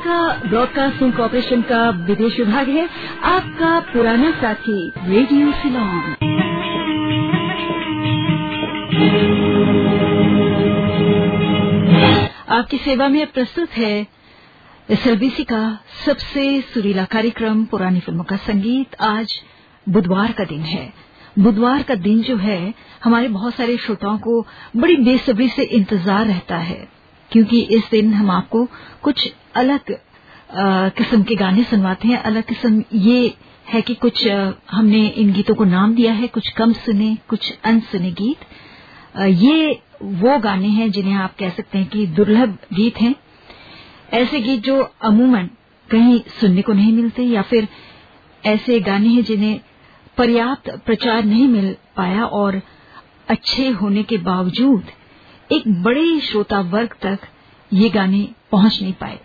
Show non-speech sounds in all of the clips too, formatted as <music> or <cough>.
Sri Lanka broadcasting corporation का विदेश विभाग है, आपका पुराना साथी रेडियो सिलोन आपकी सेवा में प्रस्तुत है एसएलबीसी का सबसे सुरीला कार्यक्रम, पुरानी फ़िल्मों का संगीत। आज बुधवार का दिन है। बुधवार का दिन जो है, हमारे बहुत सारे श्रोताओं को बड़ी बेसब्री से इंतज़ार रहता है। क्योंकि इस दिन हम आपको कुछ अलग किस्म के गाने सुनवाते हैं। अलग किस्म ये है कि कुछ हमने इन गीतों को नाम दिया है, कुछ कम सुने, कुछ अनसुने गीत। ये वो गाने हैं जिन्हें आप कह सकते हैं कि दुर्लभ गीत हैं। ऐसे गीत जो अमूमन कहीं सुनने को नहीं मिलते या फिर ऐसे गाने हैं जिन्हें पर्याप्त प्रचार नहीं मिल पाया और अच्छे होने के बावजूद एक बड़े श्रोता वर्ग तक ये गाने पहुँच नहीं पाए।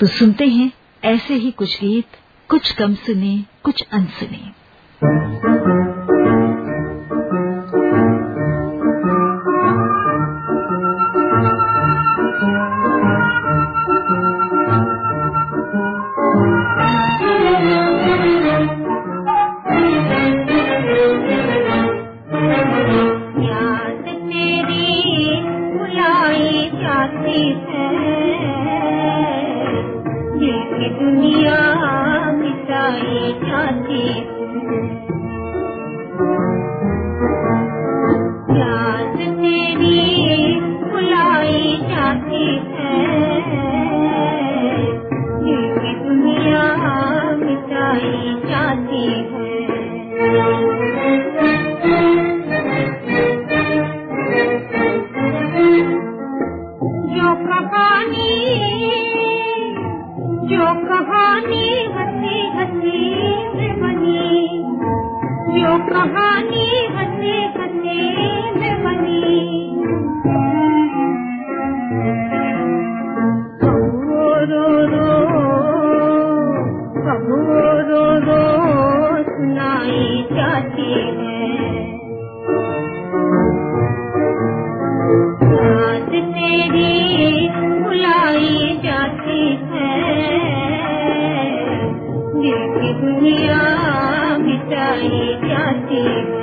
तो सुनते हैं ऐसे ही कुछ गीत, कुछ कम सुने, कुछ अनसुने Thank you.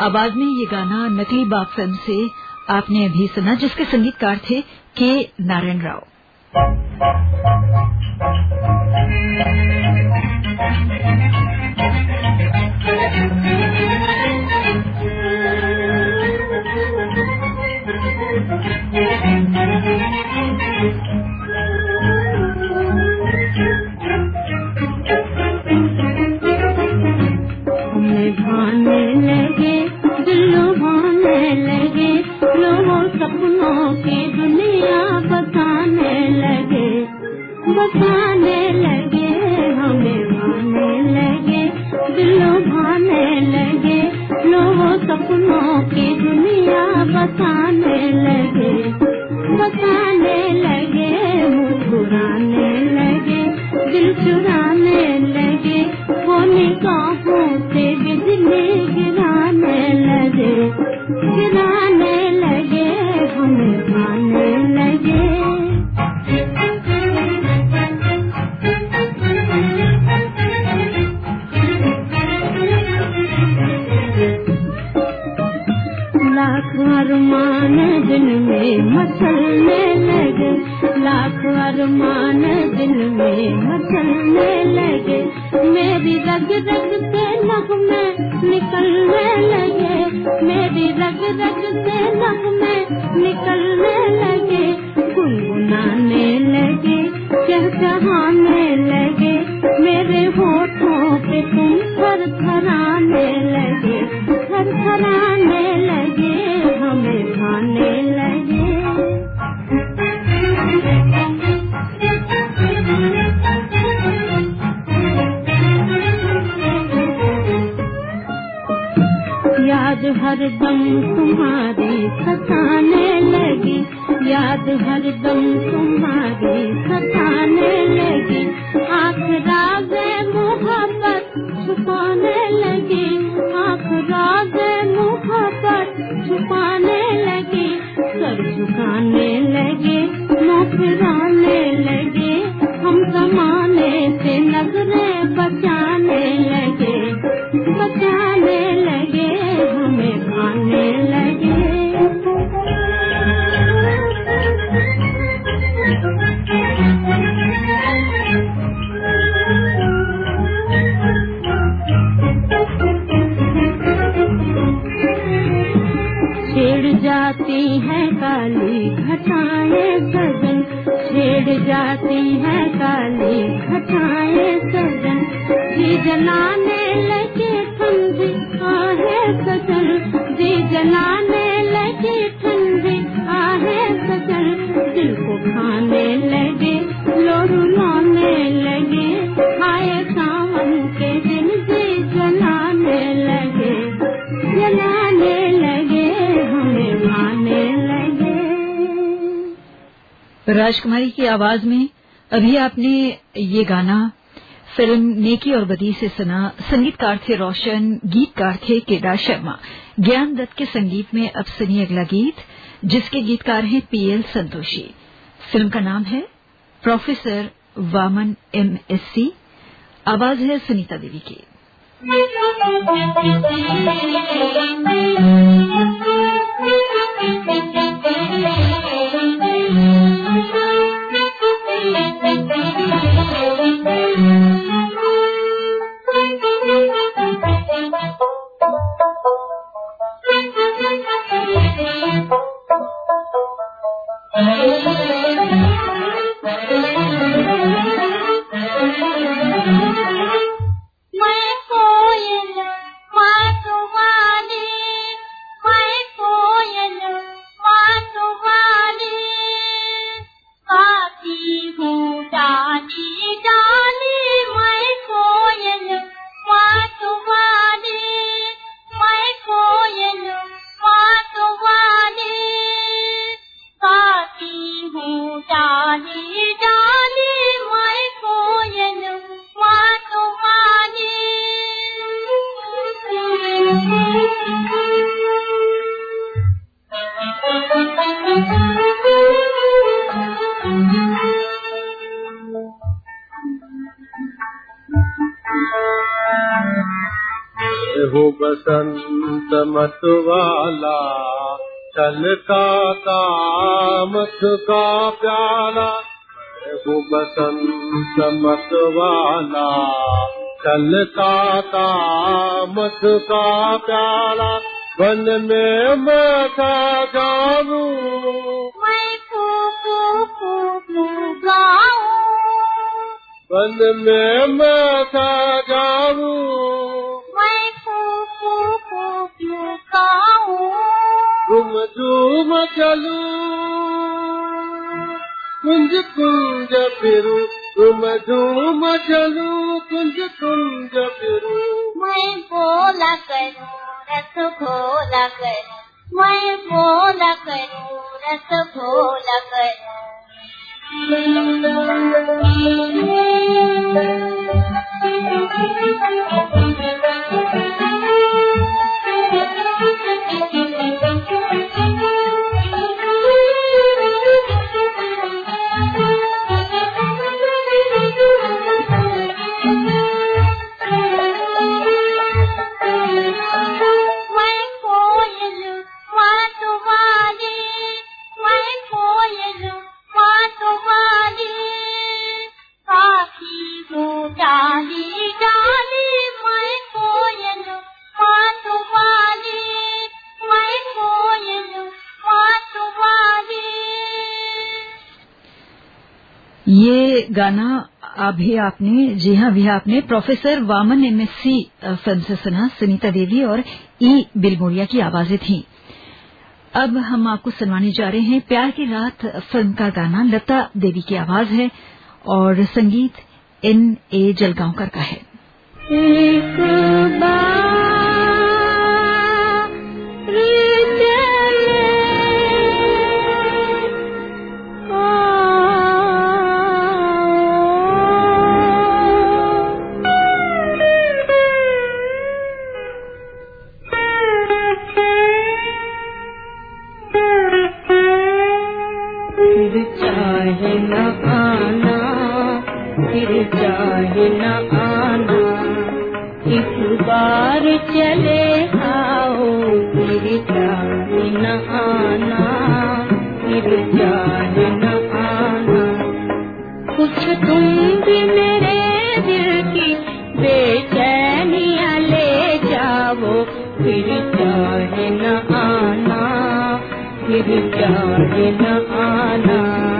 आवाज़ में ये गाना नकली बाग फ़िल्म से आपने अभी सुना, जिसके संगीतकार थे के नारायण राव। लगे, हमें भाने लगे, दिल भाने लगे लो सपनों की दुनिया बताने लगे बताने लगे, मुस्कुराने लगे, दिल चुराने लगे वो निगाहों हर दम तुम्हारी सताने लगी। याद हर दम तुम्हारी सताने लगी। आँख राग मोहब्बत छुपाने लगी। आँख राग मोहब्बत छुपाने लगी। सर झुकाने लगे, मुँह फिराने लगे। हम जमाने से नज़रें बचाने लगे। जाती है काली घटाएँ सजन। छेड़ जाती है काली घटाएँ सजन। जी जलाने लगे समझ आहे सजन। जी जलाने राजकुमारी की आवाज़ में अभी आपने ये गाना फ़िल्म नेकी और बदी से सुना। संगीतकार थे रोशन, गीतकार थे केदार शर्मा। ज्ञान दत्त के संगीत में अब सुनिए अगला गीत, जिसके गीतकार हैं पीएल संतोषी। फ़िल्म का नाम है प्रोफेसर वामन एमएससी आवाज़ है सुनीता देवी की। <laughs> मत वाला छलका कामत का प्याला हो बसंत मत वाला छलका कामत का प्याला वन में मथा जाऊं। वन में मथा जाऊं कुंज कुंज फिरू झूम झूम चलू कुंज कुंज फिरू। मैं बोला करूं रस घोला करूं। मैं बोला करूं रस घोला मैं <laughs> गाना अभी आपने, जी हाँ अभी आपने प्रोफेसर वामन एमएससी फ़िल्म से सुना, सुनीता देवी और ई बिलमोरिया की आवाज़ें थीं। अब हम आपको सुनवाने जा रहे हैं, प्यार की रात फ़िल्म का गाना, लता देवी की आवाज़ है और संगीत एन ए जलगांवकर का है। एक बार न आना, फिर चाहे न आना। इस बार चले आओ, फिर चाहे न आना, फिर चाहे न आना। कुछ तुम भी मेरे दिल की बेचैनियाँ ले जाओ, फिर चाहे न आना, फिर चाहे आना।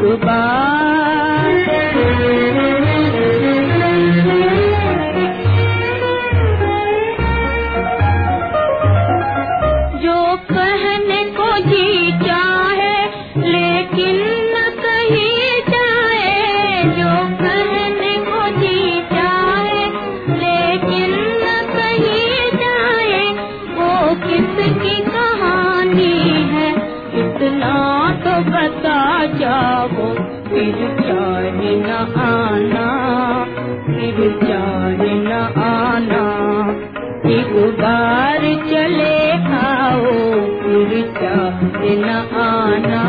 फिर फिर चाहे न आना, फिर चाहे न आना एक बार चले आओ फिर चाहे न आना,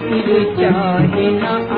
फिर चाहे न आना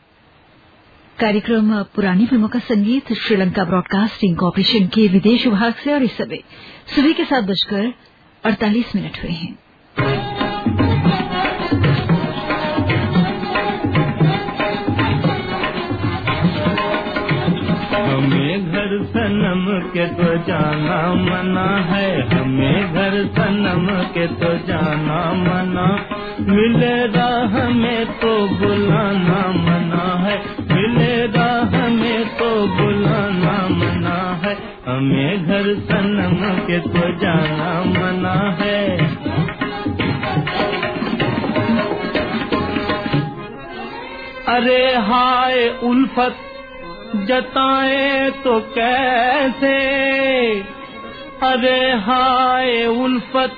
कार्यक्रम पुरानी फ़िल्मों का संगीत, श्रीलंका ब्रॉडकास्टिंग कॉरपोरेशन के विदेश विभाग से और इस समय सुबह के सात बजकर अड़तालीस मिनट हुए हैं। हमें घर सनम के तो जाना मना है। हमें घर सनम के तो जाना मना। मिलेगा हमें तो बुलाना मना है। मिलेगा हमें तो बुलाना मना है। हमें घर सनम के तो जाना मना है। अरे हाय उल्फत, जताए तो कैसे? अरे हाय उल्फत,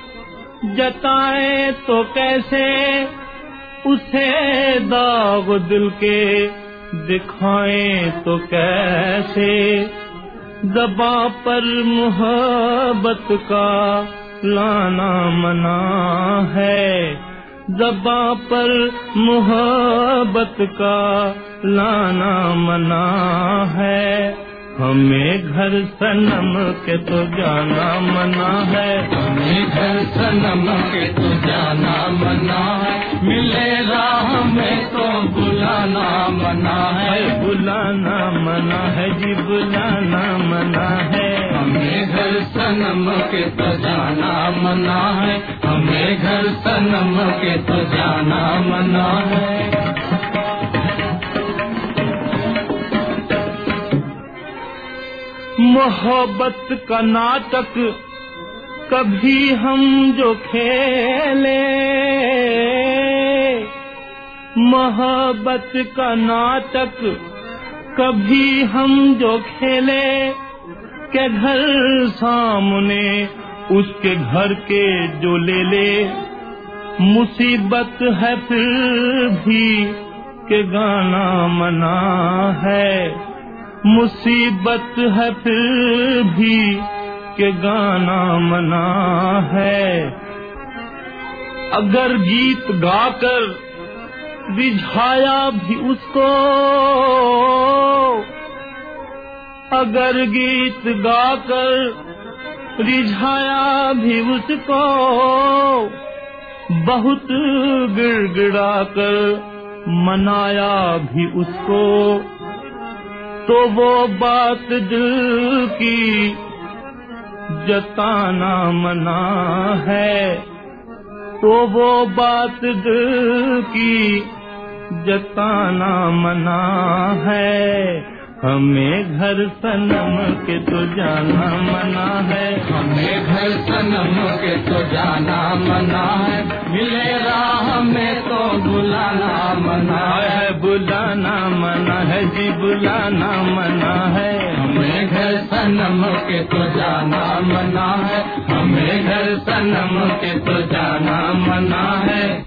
जताए तो कैसे? उसे दाग दिल के दिखाए तो कैसे? दबा पर मोहब्बत का लाना मना है। दबा पर मोहब्बत का लाना मना है। हमें घर सनम के तो जाना मना है। हमें घर सनम के तो जाना मना है। मिलेगा हमें तो बुलाना मना है। है बुलाना मना है जी बुलाना मना है। हमें घर सनम के तो जाना मना है। हमें घर सनम के तो जाना मना है। मोहब्बत का नाटक कभी हम जो खेले। मोहब्बत का नाटक कभी हम जो खेले। के घर सामने उसके घर के जो ले ले। मुसीबत है फिर भी के गाना मना है। मुसीबत है फिर भी के गाना मना है। अगर गीत गाकर रिझाया भी उसको, अगर गीत गाकर रिझाया भी उसको, बहुत गिड़गिड़ा कर मनाया भी उसको। तो वो बात दिल की जताना मना है। तो वो बात दिल की जताना मना है। हमें घर सनम के तो जाना मना है। हमें घर सनम के तो जाना मना है। मिलेगा हमें तो बुलाना मना है है बुलाना मना है जी बुलाना मना है। हमें घर सनम के तो जाना मना है। हमें घर सनम के तो जाना मना है।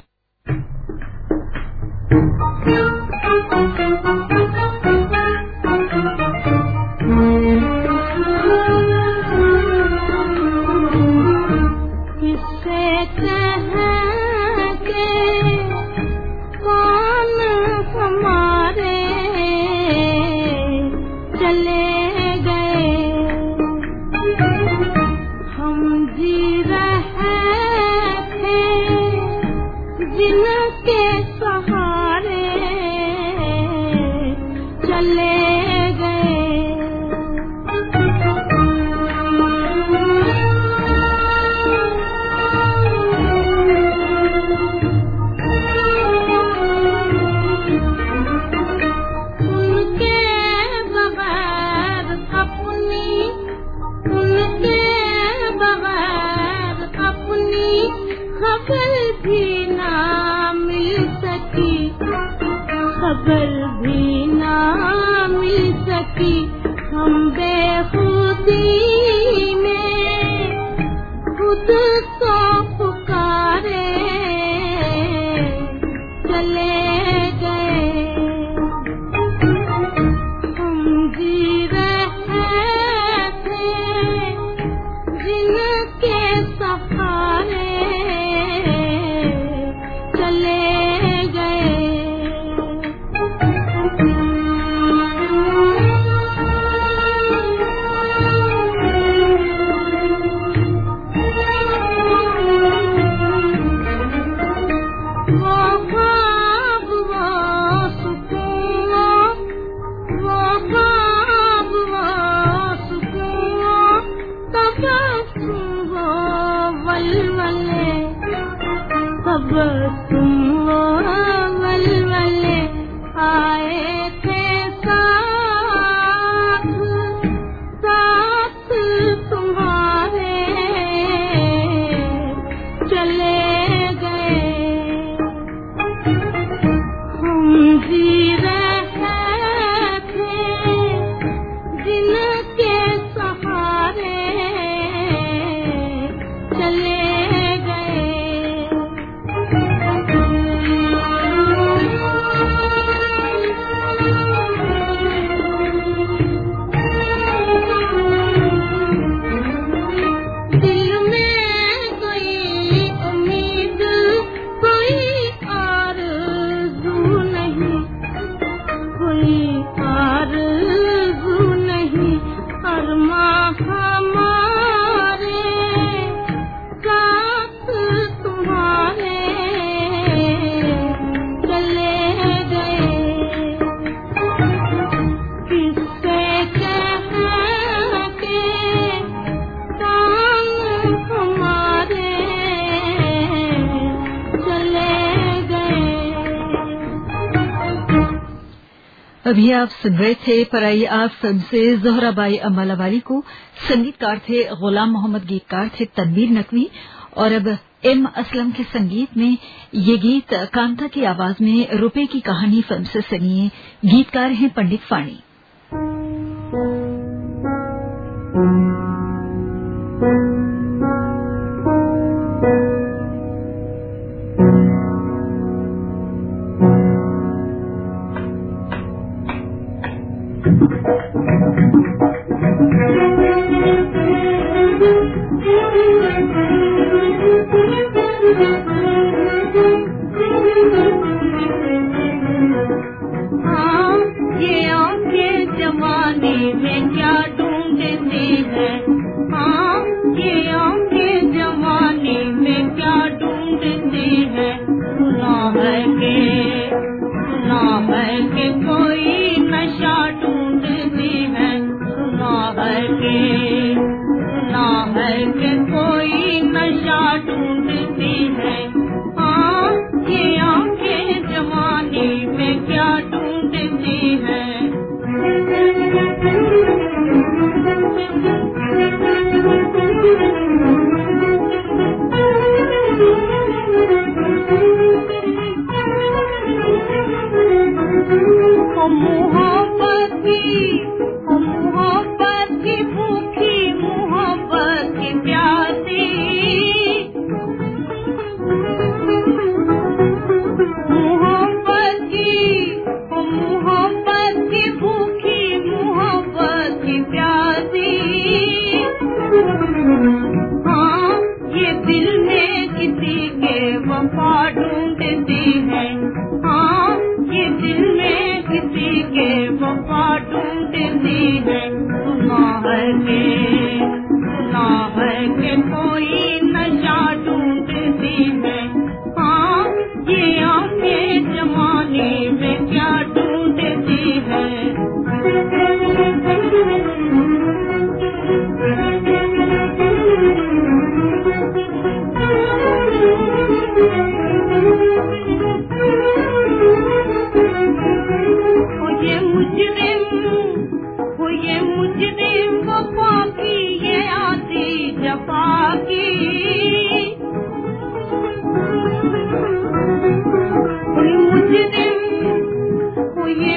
अभी आप सुन रहे थे पर आइए फ़िल्म से जोहराबाई अम्बाला वाली को। संगीतकार थे गुलाम मोहम्मद, गीतकार थे तनवीर नकवी। और अब एम असलम के संगीत में ये गीत कांता की आवाज़ में रुपए की कहानी फ़िल्म से सुनिए। गीतकार हैं पंडित फाणी Thank you.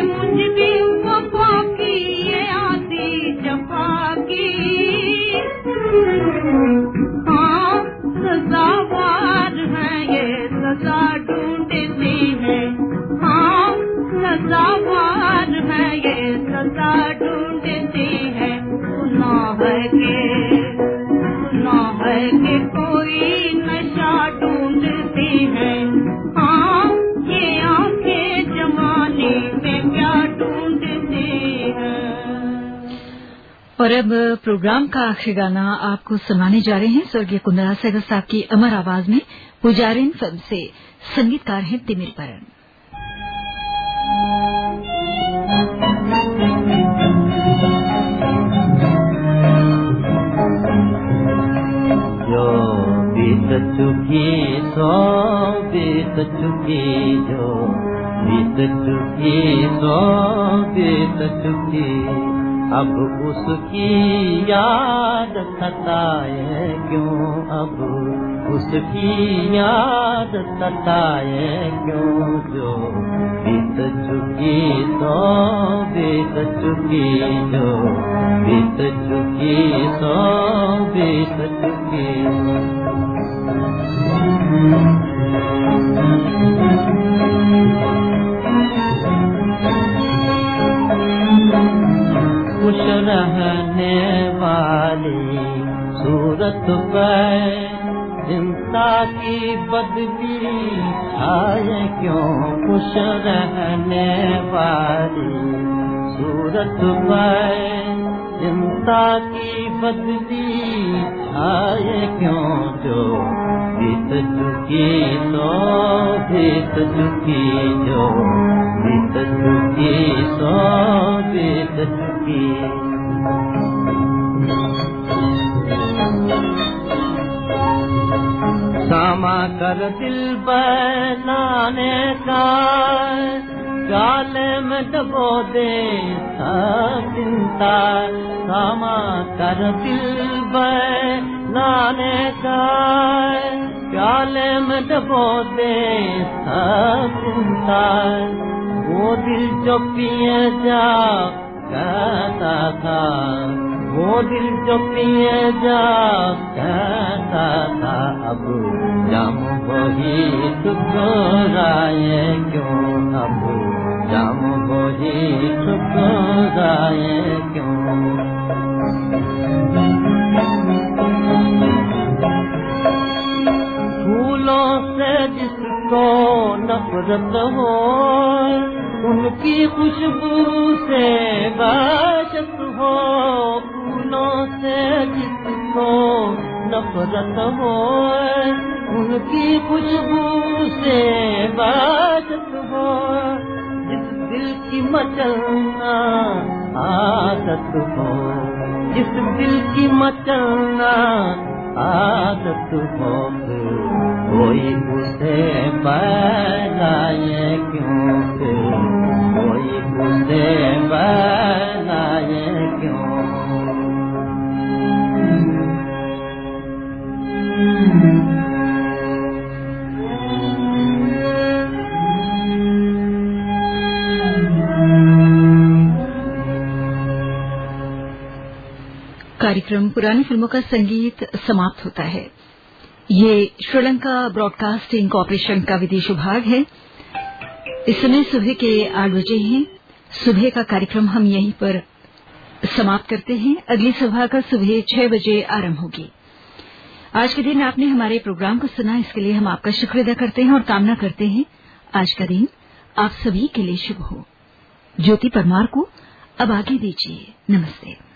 मुंहिंजे और अब प्रोग्राम का आखिरी गाना आपको सुनाने जा रहे हैं। स्वर्गीय कुंदरा सहगल साहब की अमर आवाज़ में पुजारिन फ़िल्म से संगीतकार हैं तिमिर परन चुकी, सो बीत चुकी, जो बीत चुकी, सो बीत चुकी। अब उसकी याद सताए क्यों? अब उसकी याद सताए क्यों? जो बीत चुकी तो बीत चुकी जो बीत चुकी तो बीत चुकी रहने वाली सूरत पर चिंता की बदली आए क्यों? खुश रहने वाली सूरत पर चिंता की बदली आए क्यों? जो बीत चुकी तो बीत चुकी जो बीत चुकी तो बीत चुकी सामा कर दिल बनाने का काले में डबो दे चिंता। सामा कर दिल बनाने का काले में डबो दे चिंता। वो दिल जो पिए जा कहता था, वो दिल जो पिए जा, कहता था, अब जाम वही ठुकराए क्यों अब जाम वही ठुकराए क्यों? फूलों से जिसको नफरत हो उनकी खुशबू से बाशत हो, फूलों से जिसको नफरत हो, उनकी खुशबू से बाशत हो। जिस दिल की मचलना आदत हो, जिस दिल की मचलना आदत हो। कोई उसे बनाए क्यों कोई उसे बनाए क्यों? कार्यक्रम पुरानी फ़िल्मों का संगीत समाप्त होता है। ये श्रीलंका ब्रॉडकास्टिंग कॉरपोरेशन का विदेश विभाग है। इस समय सुबह के आठ बजे हैं। सुबह का कार्यक्रम हम यहीं पर समाप्त करते हैं। अगली सभा का सुबह छह बजे आरंभ होगी। आज के दिन आपने हमारे प्रोग्राम को सुना, इसके लिए हम आपका शुक्र अदा करते हैं और कामना करते हैं। आज का दिन आप सभी के लिए शुभ हो। ज्योति परमार को अब आगे दीजिए। नमस्ते।